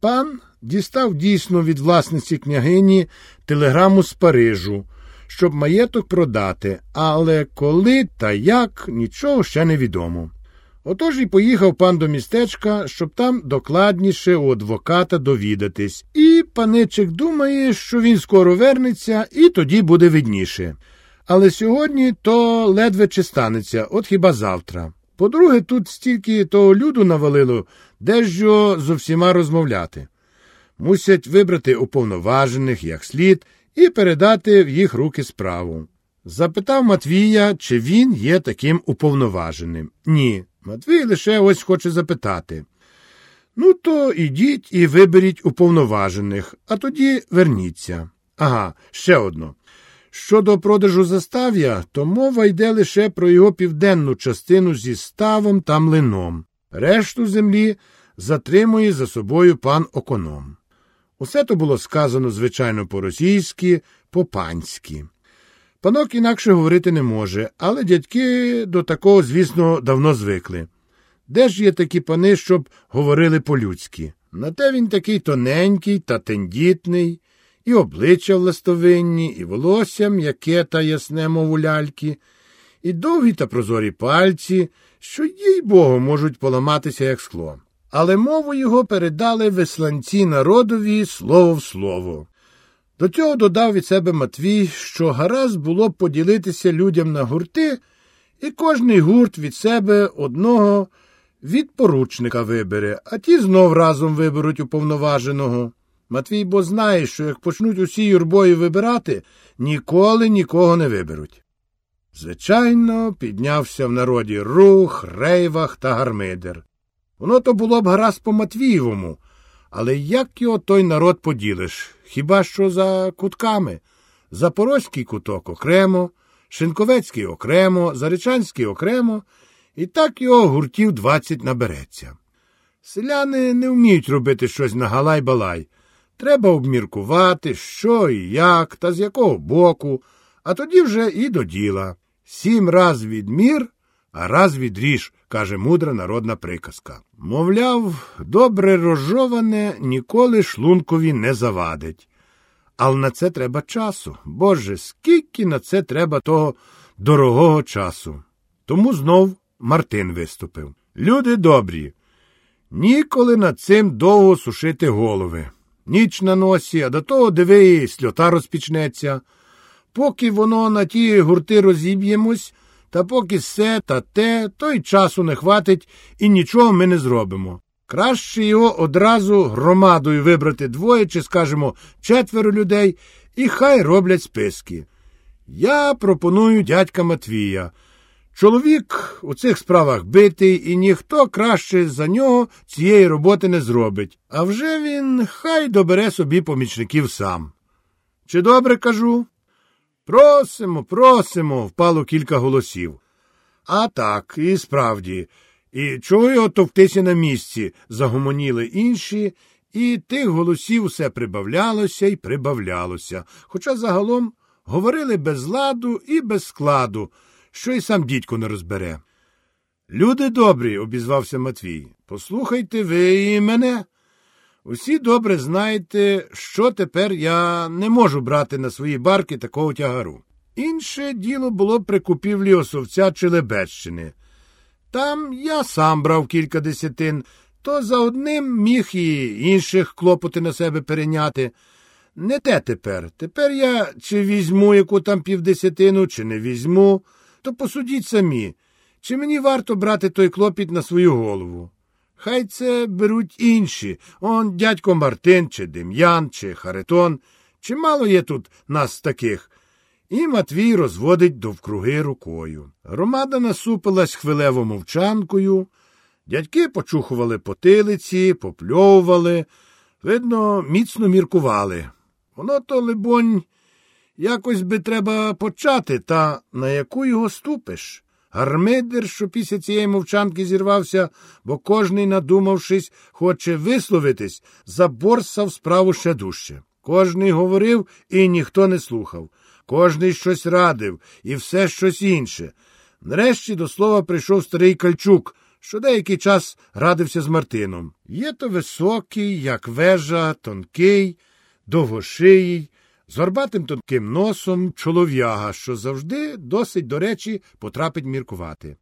Пан дістав дійсно від власниці княгині телеграму з Парижу, щоб маєток продати, але коли та як нічого ще не відомо. Отож і поїхав пан до містечка, щоб там докладніше у адвоката довідатись, і паничик думає, що він скоро вернеться і тоді буде видніше. Але сьогодні то ледве чи станеться, от хіба завтра. По-друге, тут стільки того люду навалило, де ж його зо всіма розмовляти. Мусять вибрати уповноважених як слід і передати в їх руки справу. Запитав Матвія, чи він є таким уповноваженим. Ні, Матвій лише ось хоче запитати. Ну, то ідіть і виберіть уповноважених, а тоді верніться. Ага, ще одно. Щодо продажу застав'я, то мова йде лише про його південну частину зі ставом та млином. Решту землі затримує за собою пан оконом. Усе то було сказано, звичайно, по-російськи, по-панськи. Панок інакше говорити не може, але дядьки до такого, звісно, давно звикли. Де ж є такі пани, щоб говорили по-людськи? На те він такий тоненький та тендітний, і обличчя властовинні, і волосся м'яке та ясне, мов у ляльки, і довгі та прозорі пальці, що, їй богу, можуть поламатися, як скло. Але мову його передали весланці народові слово в слово. До цього додав від себе Матвій, що гаразд було б поділитися людям на гурти, і кожний гурт від себе одного від поручника вибере, а ті знов разом виберуть уповноваженого. Матвій бо знає, що як почнуть усі юрбою вибирати, ніколи нікого не виберуть. Звичайно, піднявся в народі рух, рейвах та гармидер. Воно то було б гаразд по Матвієвому, але як його той народ поділиш? Хіба що за кутками? Запорозький куток окремо, Шинковецький окремо, Заречанський окремо, і так його гуртів двадцять набереться. Селяни не вміють робити щось на галай-балай. Треба обміркувати, що і як, та з якого боку, а тоді вже і до діла. Сім раз відмір, а раз відріж, каже мудра народна приказка. Мовляв, добре розжоване ніколи шлункові не завадить. Але на це треба часу. Боже, скільки на це треба того дорогого часу. Тому знов Мартин виступив. Люди добрі, ніколи над цим довго сушити голови. Ніч на носі, а до того диви, сльота розпічнеться. Поки воно на ті гурти розіб'ємось, та поки все та те, то й часу не хватить і нічого ми не зробимо. Краще його одразу громадою вибрати двоє чи, скажімо, четверо людей, і хай роблять списки. Я пропоную дядька Матвія. Чоловік у цих справах битий, і ніхто краще за нього цієї роботи не зробить. А вже він хай добере собі помічників сам. Чи добре кажу? Просимо, просимо, впало кілька голосів. А так, і справді. І чого його товктися на місці? загомоніли інші, і тих голосів усе прибавлялося і прибавлялося, хоча загалом говорили без ладу і без складу, що й сам дідько не розбере. Люди добрі, обізвався Матвій, послухайте ви і мене. Усі добре знаєте, що тепер я не можу брати на свої барки такого тягару. Інше діло було при купівлі осовця чи Лебедщини. Там я сам брав кілька десятин, то за одним міг і інших клопоти на себе перейняти. Не те тепер. Тепер я чи візьму яку там півдесятину, чи не візьму, то посудіть самі, чи мені варто брати той клопіт на свою голову. Хай це беруть інші. Он дядько Мартин, чи Дем'ян, чи Харитон. Чимало є тут нас таких. І Матвій розводить довкруги рукою. Громада насупилась хвилево мовчанкою. Дядьки почухували потилиці, попльовували, видно, міцно міркували. Воно то, либонь, якось би треба почати, та на яку його ступиш? Гармидер, що після цієї мовчанки зірвався, бо кожний, надумавшись, хоче висловитись, заборсав справу ще дужче. Кожний говорив, і ніхто не слухав. Кожний щось радив, і все щось інше. Нарешті до слова прийшов старий Кальчук, що деякий час радився з Мартином. Є то високий, як вежа, тонкий, довгошиїй, з горбатим тонким носом чолов'яга, що завжди досить до речі потрапить міркувати.